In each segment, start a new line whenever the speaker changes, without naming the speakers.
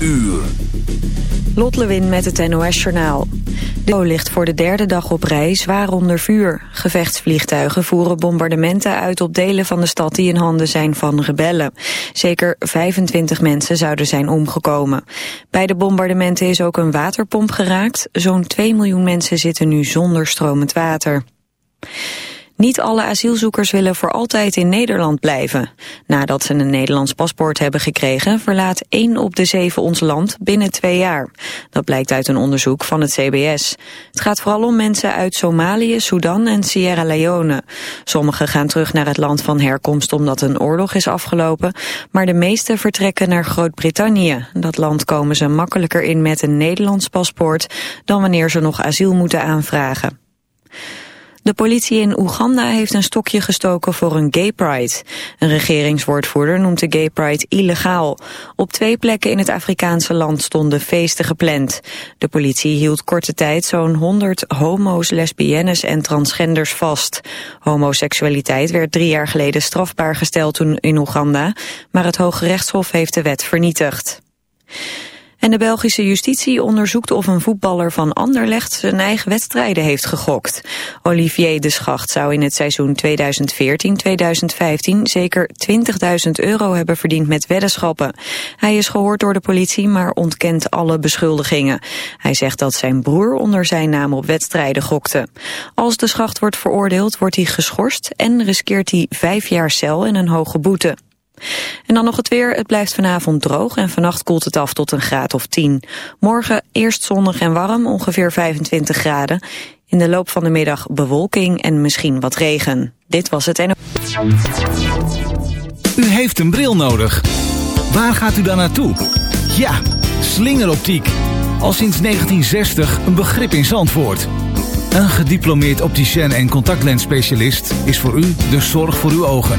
uur.
Lot Lewin met het NOS-journaal. De ligt voor de derde dag op rij zwaar onder vuur. Gevechtsvliegtuigen voeren bombardementen uit op delen van de stad die in handen zijn van rebellen. Zeker 25 mensen zouden zijn omgekomen. Bij de bombardementen is ook een waterpomp geraakt. Zo'n 2 miljoen mensen zitten nu zonder stromend water. Niet alle asielzoekers willen voor altijd in Nederland blijven. Nadat ze een Nederlands paspoort hebben gekregen... verlaat 1 op de 7 ons land binnen twee jaar. Dat blijkt uit een onderzoek van het CBS. Het gaat vooral om mensen uit Somalië, Sudan en Sierra Leone. Sommigen gaan terug naar het land van herkomst omdat een oorlog is afgelopen... maar de meeste vertrekken naar Groot-Brittannië. Dat land komen ze makkelijker in met een Nederlands paspoort... dan wanneer ze nog asiel moeten aanvragen. De politie in Oeganda heeft een stokje gestoken voor een gay pride. Een regeringswoordvoerder noemt de gay pride illegaal. Op twee plekken in het Afrikaanse land stonden feesten gepland. De politie hield korte tijd zo'n 100 homo's, lesbiennes en transgenders vast. Homoseksualiteit werd drie jaar geleden strafbaar gesteld toen in Oeganda, maar het Hoge Rechtshof heeft de wet vernietigd. En de Belgische justitie onderzoekt of een voetballer van Anderlecht zijn eigen wedstrijden heeft gegokt. Olivier de Schacht zou in het seizoen 2014-2015 zeker 20.000 euro hebben verdiend met weddenschappen. Hij is gehoord door de politie, maar ontkent alle beschuldigingen. Hij zegt dat zijn broer onder zijn naam op wedstrijden gokte. Als de Schacht wordt veroordeeld, wordt hij geschorst en riskeert hij vijf jaar cel en een hoge boete. En dan nog het weer. Het blijft vanavond droog en vannacht koelt het af tot een graad of 10. Morgen eerst zonnig en warm, ongeveer 25 graden. In de loop van de middag bewolking en misschien wat regen. Dit was het en...
U heeft een bril nodig. Waar gaat u dan naartoe? Ja, slingeroptiek. Al sinds 1960 een begrip in Zandvoort. Een gediplomeerd opticien en contactlensspecialist is voor u de zorg voor uw ogen.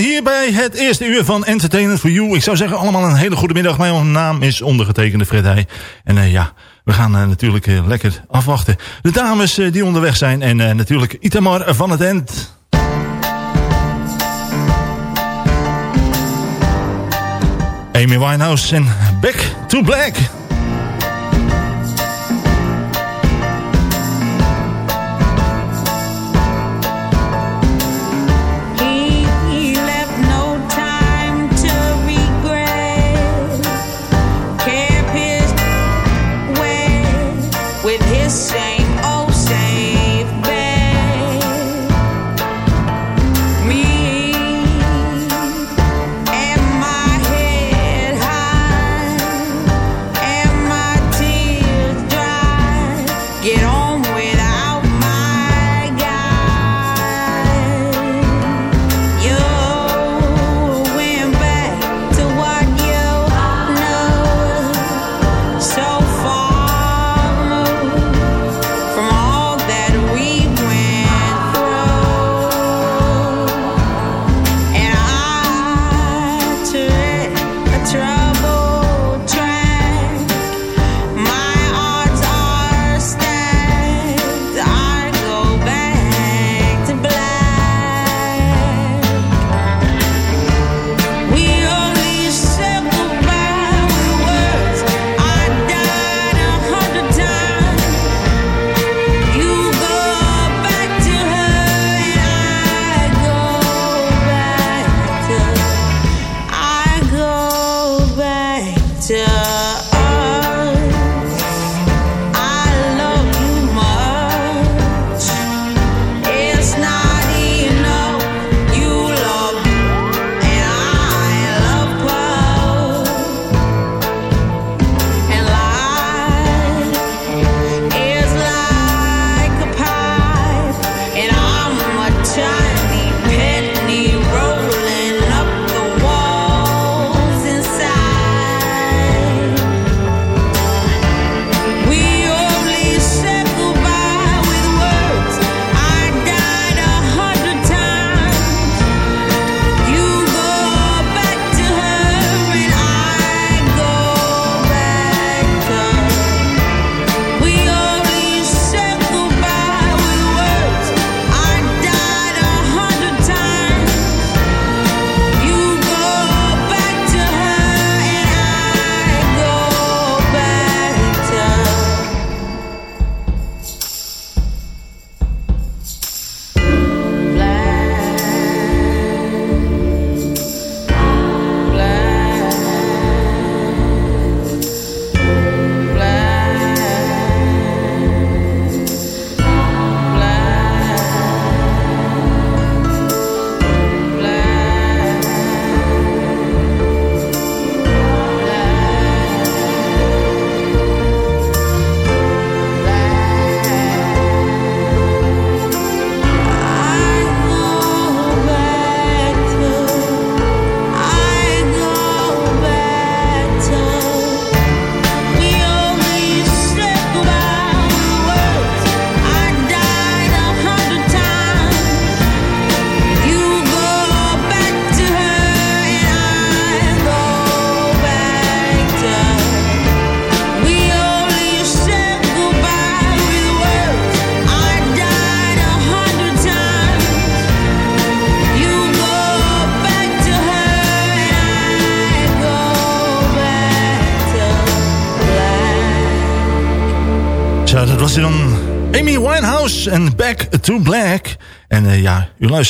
Hier bij het eerste uur van Entertainment for You. Ik zou zeggen allemaal een hele goede middag. Mijn naam is ondergetekende Fred. En uh, ja, we gaan uh, natuurlijk uh, lekker afwachten. De dames die onderweg zijn. En natuurlijk Itamar van het End. Amy Winehouse en Back to Black.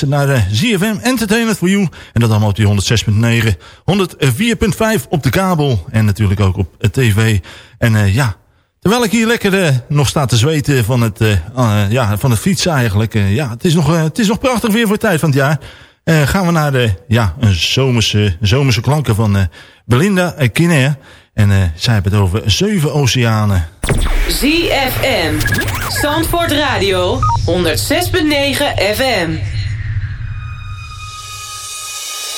Naar de uh, ZFM Entertainment for You. En dat allemaal op die 106.9, 104.5 op de kabel. En natuurlijk ook op het tv. En uh, ja, terwijl ik hier lekker nog sta te zweten van het, ja, van het fietsen eigenlijk. ja, het is, nog, het is nog prachtig weer voor de tijd van het jaar. gaan we naar de, ja, een zomerse, zomerse klanken van Belinda Kinea. En zij hebben het over zeven oceanen.
ZFM. Zandvoort Radio. 106.9 FM.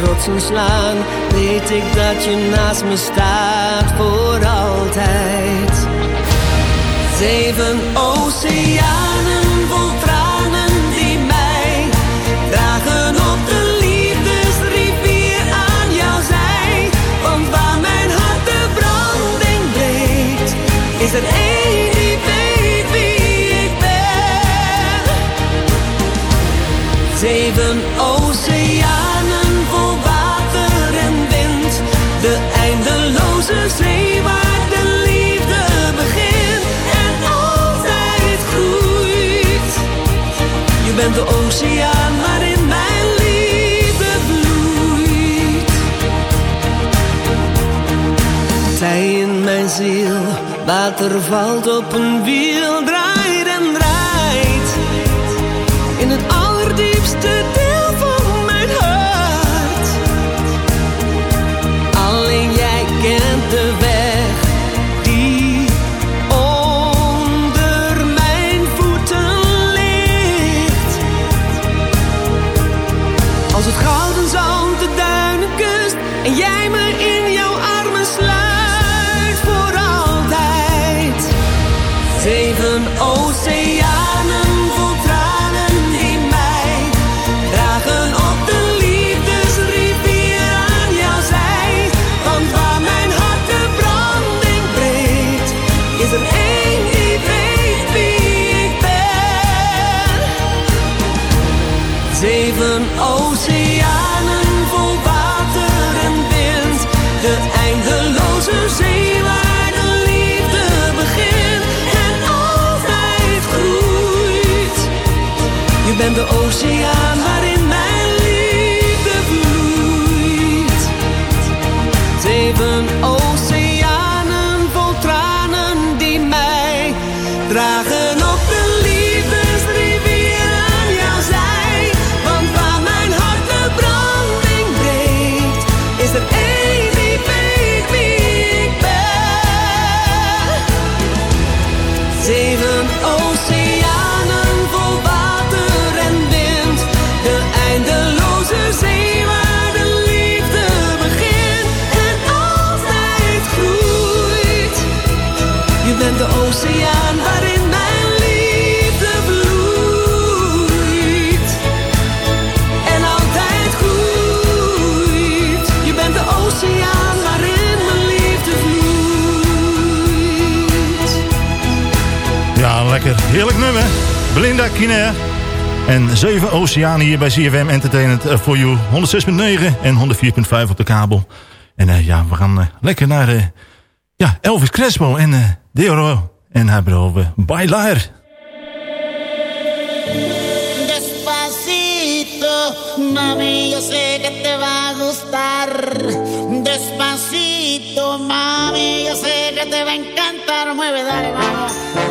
de rotsen slaan, weet ik dat je naast me staat voor altijd. Zeven oceanen Water valt op een wiel, Zeven oceanen vol water en wind, de eindeloze zee waar de liefde begint. Je bent de oceaan
Heerlijk nummer. Belinda Kine. En 7 oceanen hier bij CFM Entertainment for You. 106.9 en 104.5 op de kabel. En uh, ja, we gaan uh, lekker naar uh, ja, Elvis Crespo en uh, Deoro. En hij over Bailar.
Despacito, mami, yo sé que te va a gustar. Despacito, mami, yo sé que te va a encantar. Mueve, dale, vamos.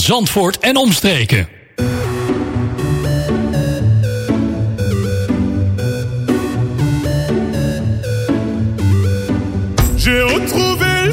Zandvoort en omstreken.
J'ai retrouvé le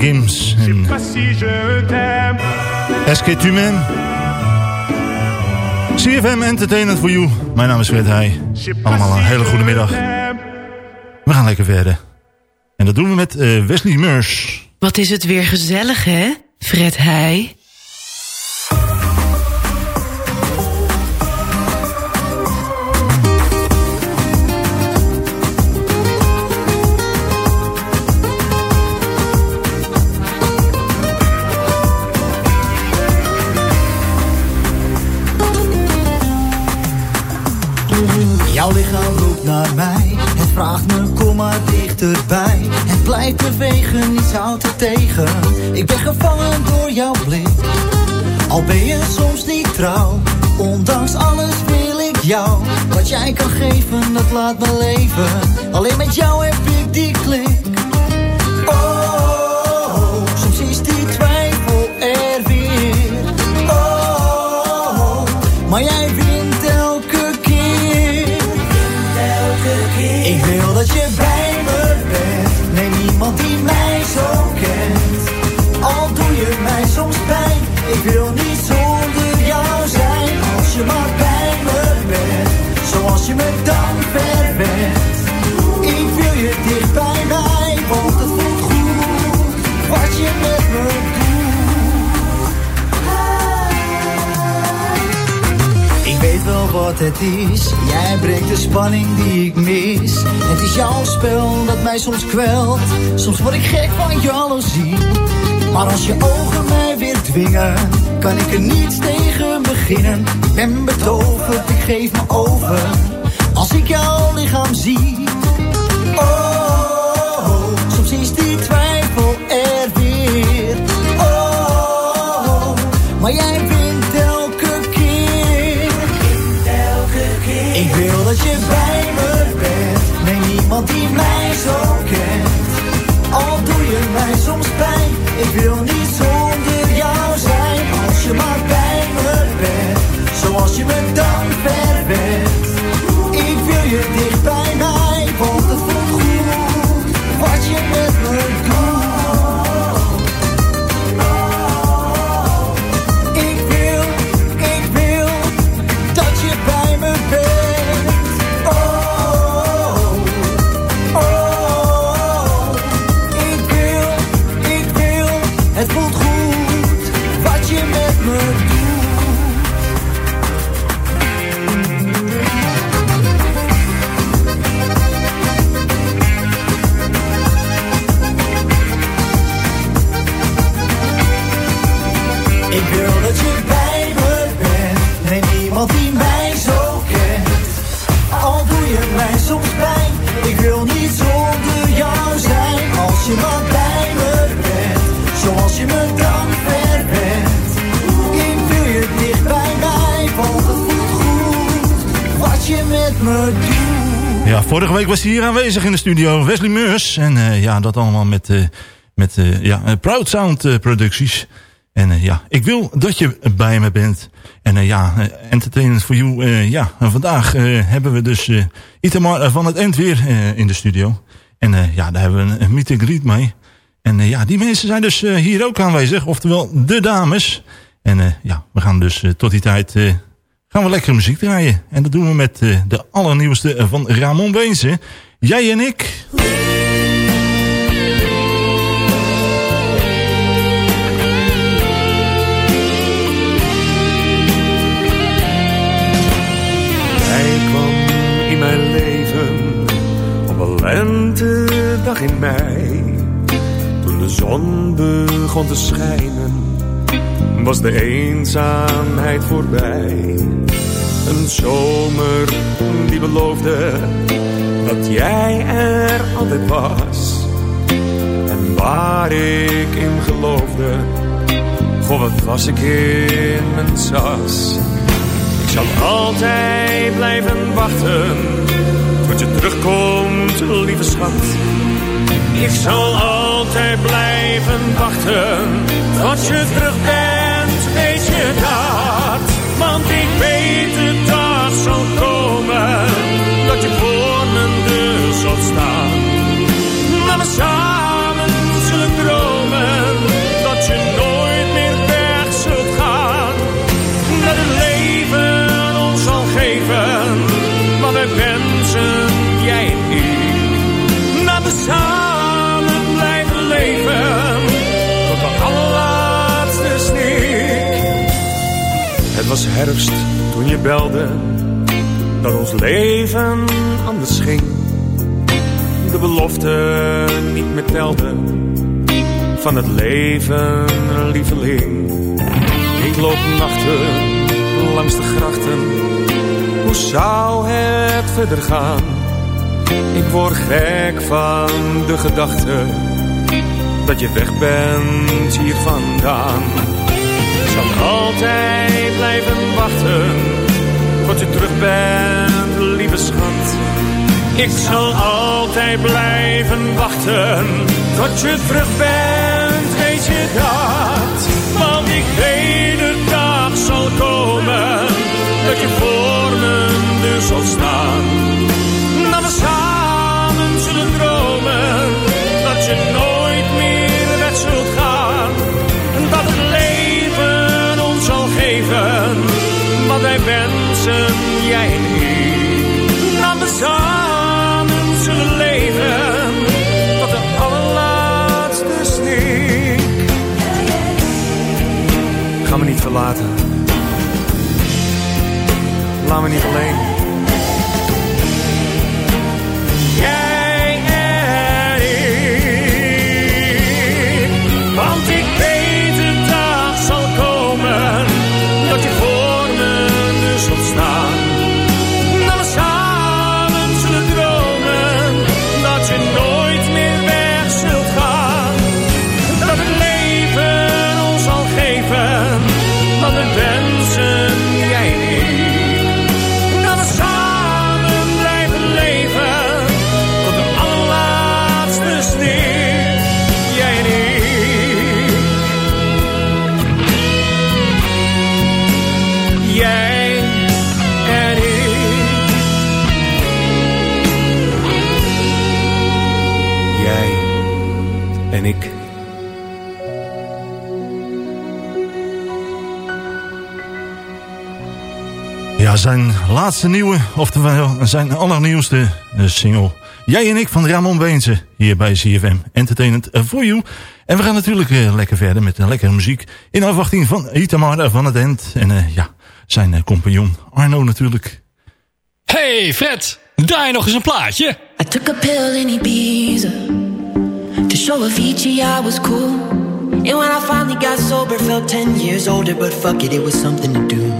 Gims. En... Est-ce que tu m'aimes? CFM Entertainment for You. Mijn naam is Fred Heij. Allemaal een hele goede middag. We gaan lekker verder. En dat doen we met eh, Wesley Murs.
Wat is het weer gezellig, hè? Fred Heij.
mij. Het vraagt me, kom maar dichterbij. Het blijft bewegen, niets houdt er tegen. Ik ben gevangen door jouw blik. Al ben je soms niet trouw, ondanks alles wil ik jou. Wat jij kan geven, dat laat me leven. Alleen met jou heb ik die klik. Je me dan verwendt. Ik wil je dicht bij mij, want het voelt goed wat je met me doet. Ik weet wel wat het is, jij brengt de spanning die ik mis. Het is jouw spel dat mij soms kwelt, soms word ik gek van jaloezie. Maar als je ogen mij weer dwingen, kan ik er niets tegen beginnen. Ik ben betoverd, ik geef me over, als ik jouw lichaam zie. Oh, soms is die twijfel er weer. Oh, maar jij wint elke keer. Ik wil dat je bij me bent. Nee, niemand die mij zo kent. Al doe je mij soms pijn. Ik wil niet zonder jou zijn. Als je maar bij me bent. Zoals je me
Ja, vorige week was hij hier aanwezig in de studio, Wesley Meurs. En eh, ja, dat allemaal met, eh, met eh, ja, Proud Sound producties. En ja, ik wil dat je bij me bent. En ja, Entertainment for You. ja, vandaag hebben we dus Itamar van het End weer in de studio. En ja, daar hebben we een, meet and greet mee. En ja, die mensen zijn dus hier ook aanwezig. Oftewel, de dames. En ja, we gaan dus tot die tijd... gaan we lekker muziek draaien. En dat doen we met eh, de allernieuwste van Ramon Beense. Jij en ik.
Jij kwam in mijn leven op een lentedag in mei. Toen de zon begon te schijnen, was de eenzaamheid voorbij. Een zomer die beloofde dat jij er altijd was. En waar ik in geloofde, goh wat was ik in mijn sas. Ik zal altijd blijven wachten tot je terugkomt, lieve schat. Ik zal altijd blijven wachten tot je terug bent, weet je dat? Want ik weet het dag zal komen dat je voor mijn deur zult staan. Dat we samen zullen dromen dat je nooit was herfst toen je belde dat ons leven anders ging. De belofte niet meer telde van het leven, lieveling. Ik loop nachten langs de grachten. Hoe zou het verder gaan? Ik word gek van de gedachte dat je weg bent hier vandaan. Altijd blijven wachten tot je terug bent, lieve schat. Ik zal altijd blijven wachten tot je terug bent, weet je dat? Want ik weet de dag zal komen dat je voor mijn deur zal staan. Dat we samen zullen dromen dat je nooit wat wij wensen, jij en ik.
Laat we samen zullen leven tot de allerlaatste snik. Ga me niet verlaten. Laat me niet
alleen. Zijn laatste nieuwe, oftewel zijn allernieuwste eh, single. Jij en ik van Ramon Beense, hier bij CFM Entertainment for You. En we gaan natuurlijk eh, lekker verder met een lekkere muziek. In afwachting van Itamar van het End. En eh, ja, zijn eh, compagnon Arno natuurlijk.
Hey Fred, draai nog eens een plaatje.
I took a pill in Ibiza to show Avicii I was cool. And when I finally got sober, felt 10 years older, but fuck it, it was something to do.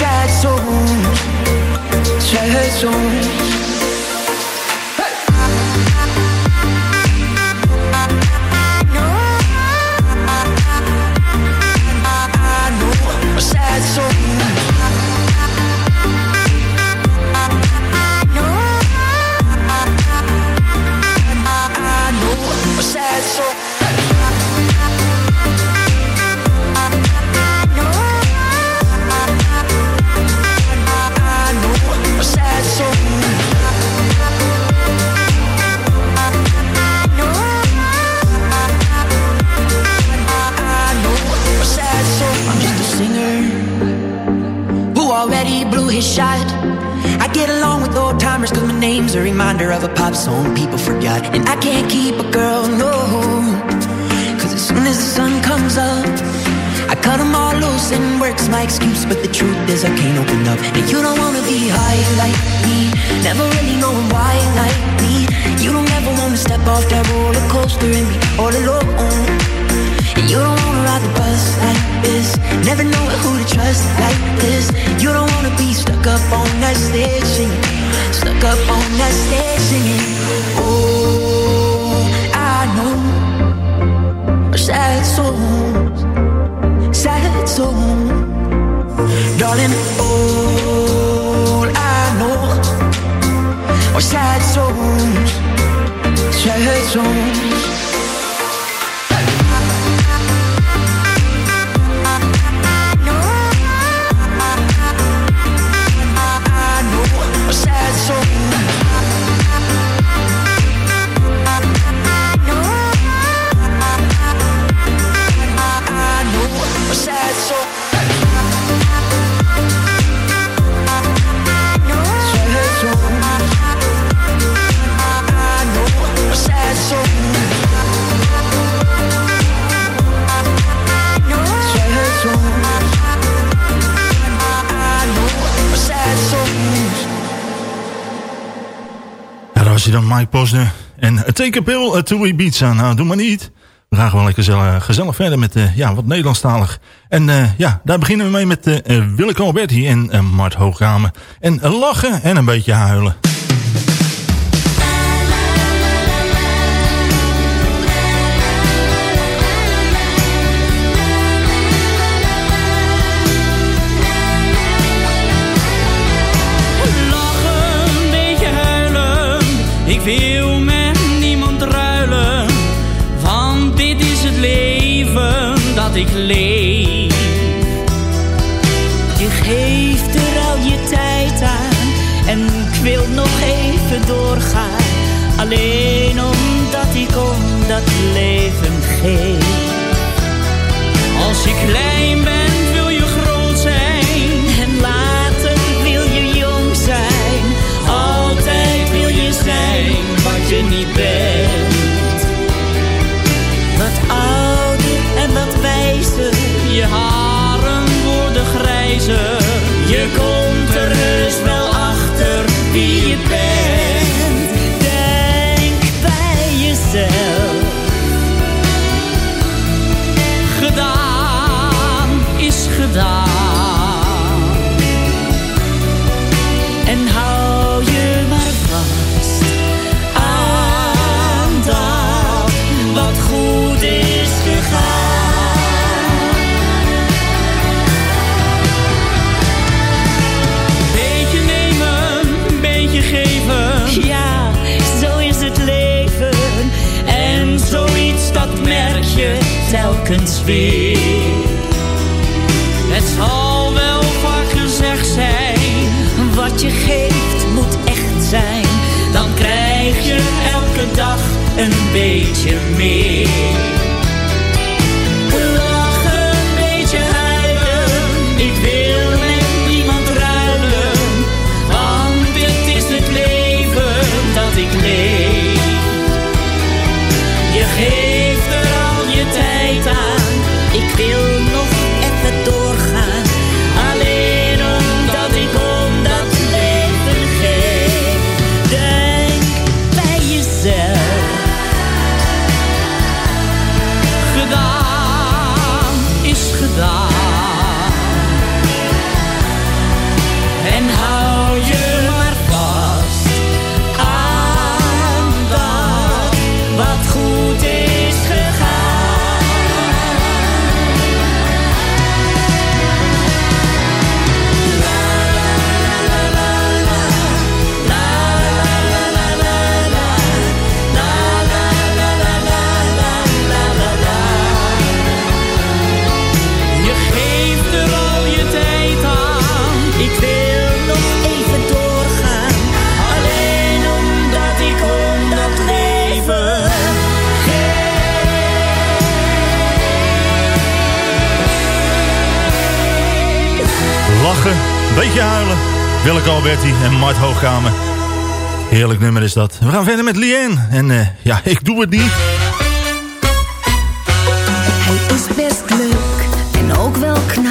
sad song, sad
song dan Mike Posner. En Take a Pill to Ibiza. Nou, doe maar niet. We gaan gewoon lekker gezellig, gezellig verder met uh, ja, wat Nederlandstalig. En uh, ja, daar beginnen we mee met uh, Willeke Alberti en Mart Hoogkamer. En lachen en een beetje huilen.
ik leef. Je geeft er al je tijd aan en ik wil nog even doorgaan. Alleen omdat ik om dat leven geef. Als je klein bent return. Het zal wel varkenzeg zijn, wat je geeft moet echt zijn. Dan krijg je elke dag een beetje meer. Een beetje huilen.
Willeke Alberti en Mart Hoogkamer. Heerlijk nummer is dat. We gaan verder met Lien. En eh, ja, ik doe het niet.
Hij is best leuk en ook wel knap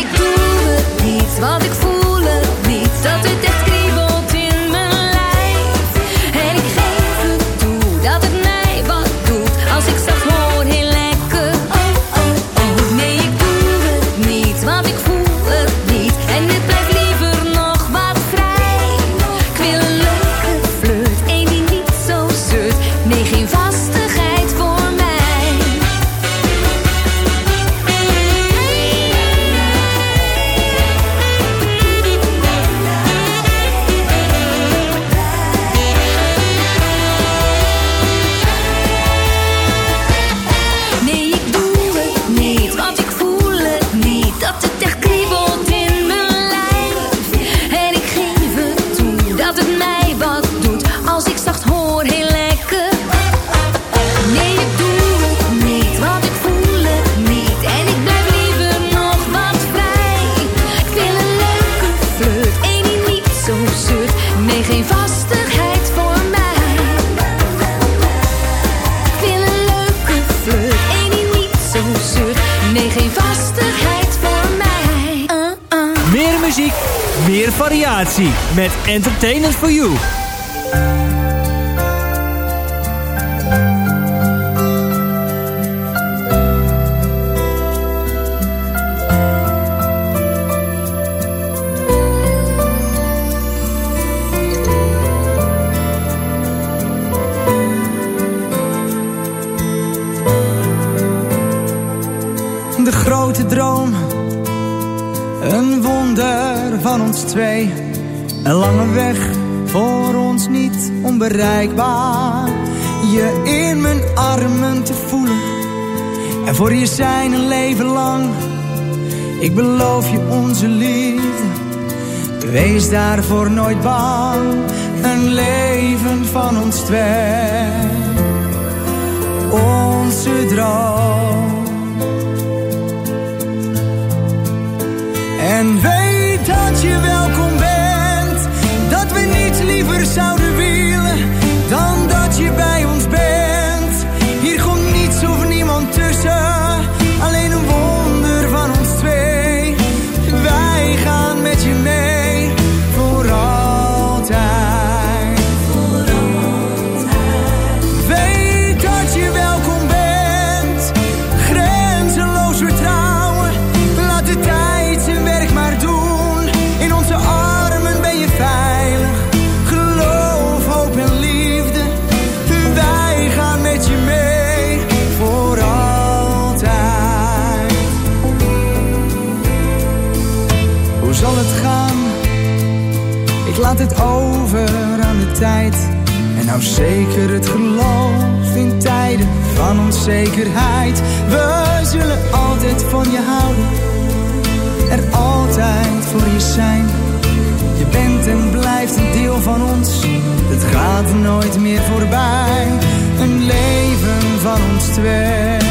Ik doe het niet, want ik voel
je in mijn armen te voelen. En voor je zijn een leven lang, ik beloof je onze liefde. Wees daarvoor nooit bang, een leven van ons twee. Onze droom. En weet dat je welkom bent, dat we niets liever zouden willen dan dat je bij ons Zeker het geloof in tijden van onzekerheid. We zullen altijd van je houden, er altijd voor je zijn. Je bent en blijft een deel van ons, het gaat nooit meer voorbij. Een leven van ons twee.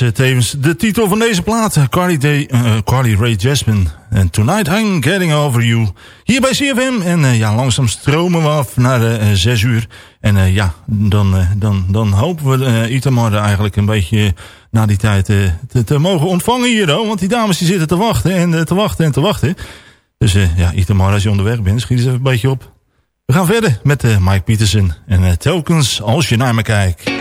Eh, tevens de titel van deze plaat. Carly, Day, eh, Carly Ray Jasmine. En Tonight I'm Getting Over You. Hier bij CFM. En eh, ja, langzaam stromen we af naar de 6 uur. En ja, dan, dan, dan hopen we Itamar eigenlijk een beetje na die tijd te, te, mogen ontvangen hier. Want die dames die zitten te wachten en te wachten en te wachten. Dus ja, Itamar, als je onderweg bent, schiet eens even een beetje op. We gaan verder met Mike Peterson. En telkens als je naar me kijkt.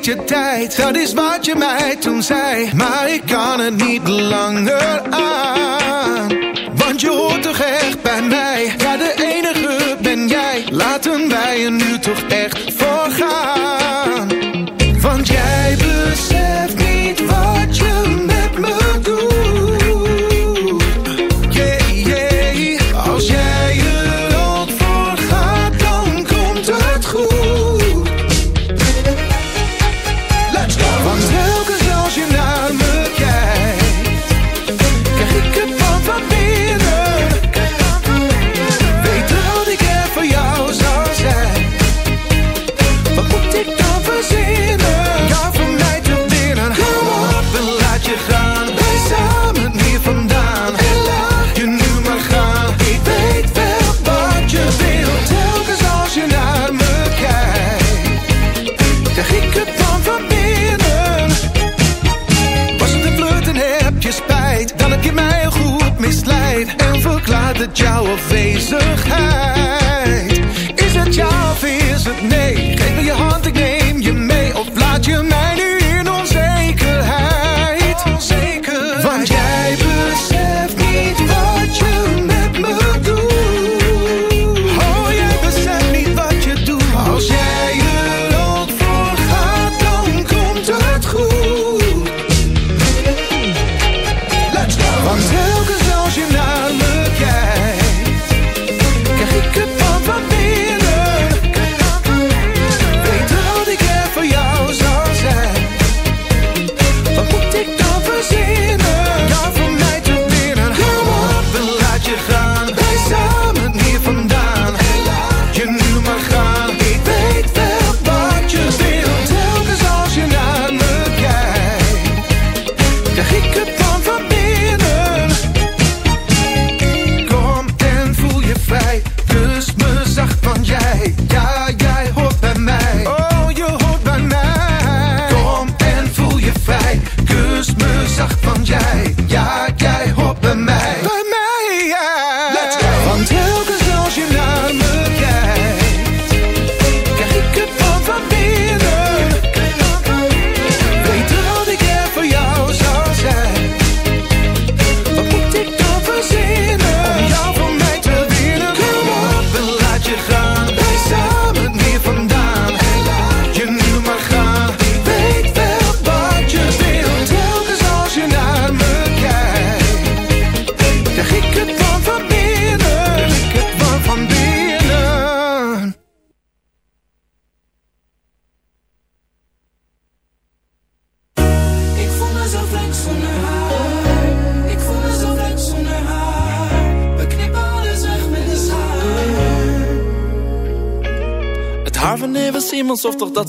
Tijd, dat is wat je mij toen zei. Maar ik kan het niet langer aan. Want je hoort toch echt bij mij. Ja, de enige ben jij. Laten wij er nu toch echt voor gaan.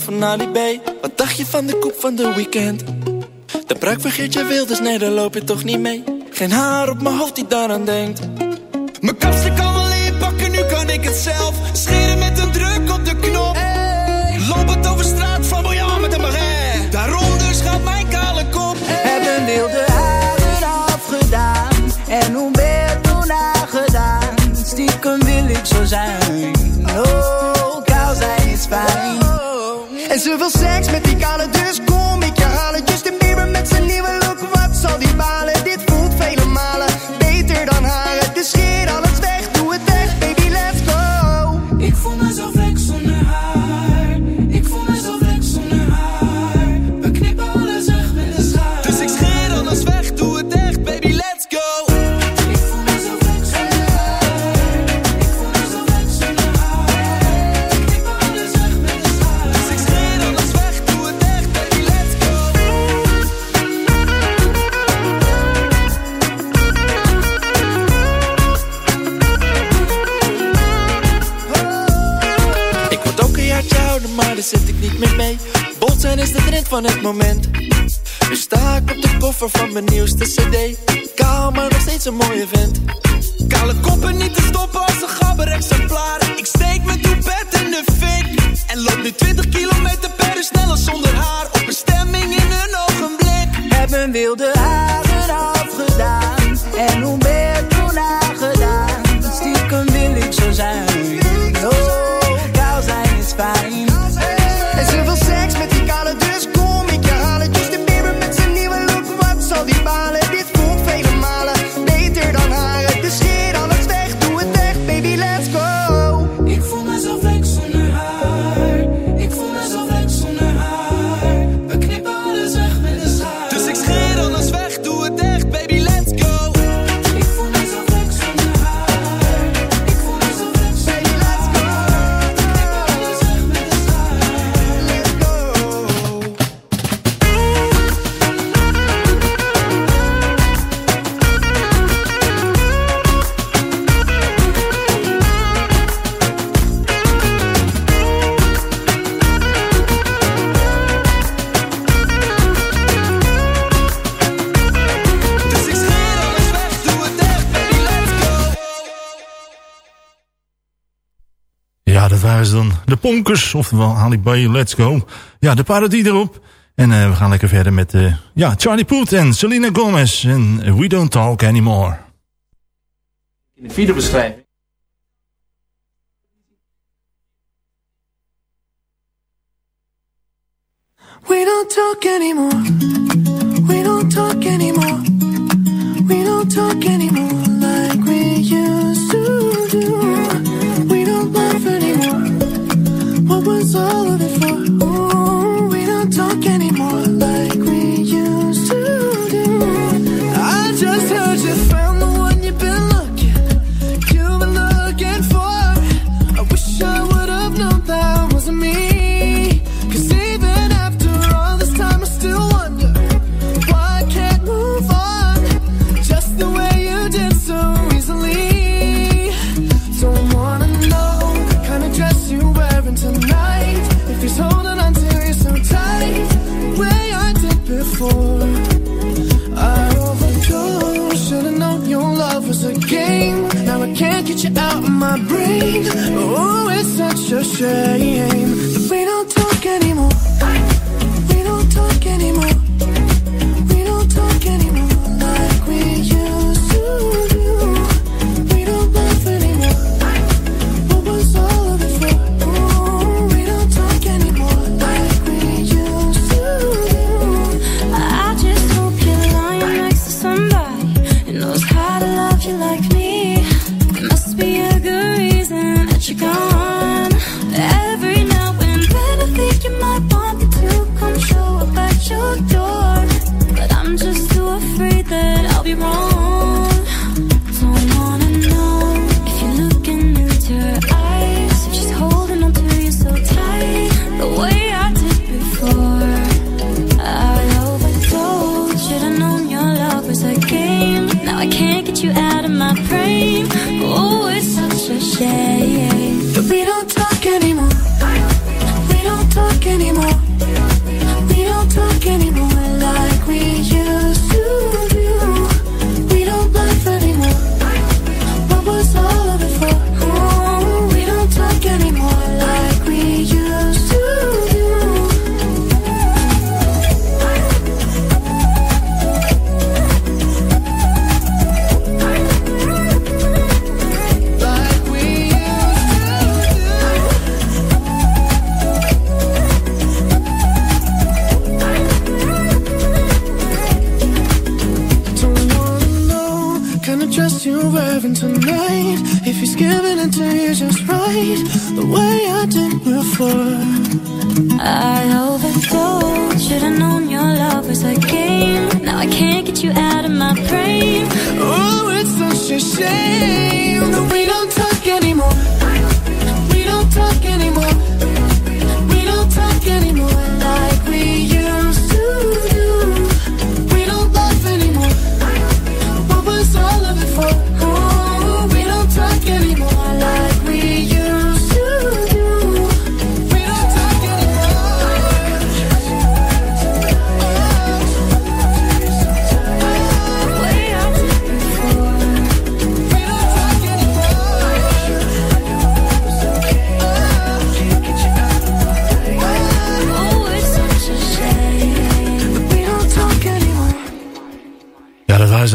Van
Ali B? Wat dacht je van de koep van de weekend? De pruik vergeet je wil, dus nee, daar loop je toch niet mee. Geen haar op mijn hoofd die daaraan denkt.
Mijn kapsel kan wel inpakken, nu kan ik het zelf. Scheren met een druk op de knop. Lopend over straat, flamboyant met een baret. Daaronder schuilt mijn kale kop.
Hebben wilde haren afgedaan en Humberto nagedaan. Stiekem wil ik zo zijn. En ze wil seks met die kale, dus
moment. Nu sta ik op de koffer van mijn nieuwste cd. Kaal, maar nog steeds een mooie vent.
Kale koppen niet te stoppen. dan de
Ponkers, oftewel Ali Bay, Let's Go. Ja, de parodie erop. En eh, we gaan lekker verder met uh, ja, Charlie Poet en Selena Gomez en We Don't Talk Anymore.
In de videobeschrijving.
We don't talk anymore. We don't talk anymore. brain. Oh, it's such a shame.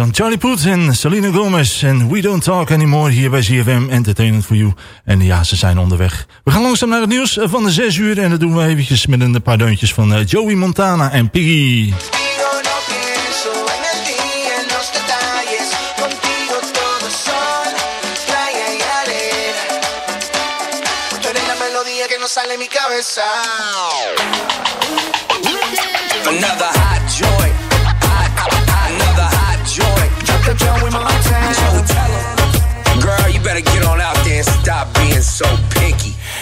Dan Charlie Puth en Selena Gomez. En We Don't Talk Anymore hier bij ZFM Entertainment for You. En ja, ze zijn onderweg. We gaan langzaam naar het nieuws van de 6 uur. En dat doen we eventjes met een paar deuntjes van eh, Joey Montana en Piggy.
Another hot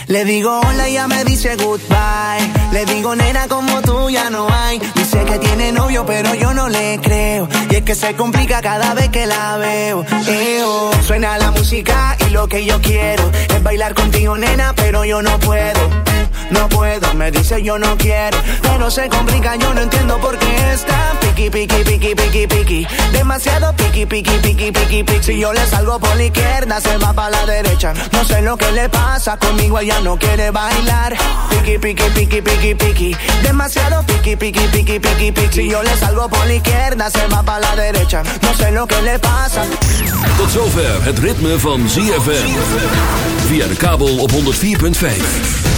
Le digo hola y ya me dice goodbye. Le digo nena como tú ya no hay. Dice que tiene novio pero yo no le creo. Y es que se complica cada vez que la veo. Eo. Suena la música y lo que yo quiero es bailar contigo nena pero yo no puedo. No puedo, me dice yo no quiero. Pero se complica, yo no entiendo por qué está piqui, piqui, piqui, piqui, piqui. Demasiado piqui, piqui, piqui, piqui, piqui. Si yo le salgo por la izquierda, se va para la derecha. No sé lo que le pasa, conmigo ella no quiere bailar. Piqui, piqui, piqui, piqui, piqui. Demasiado piqui, piqui, piqui, piqui, piqui. Si yo le salgo por la izquierda, se va para la derecha. No sé lo que le pasa.
Tot zover het ritme van ZFM. Via de kabel op 104.5.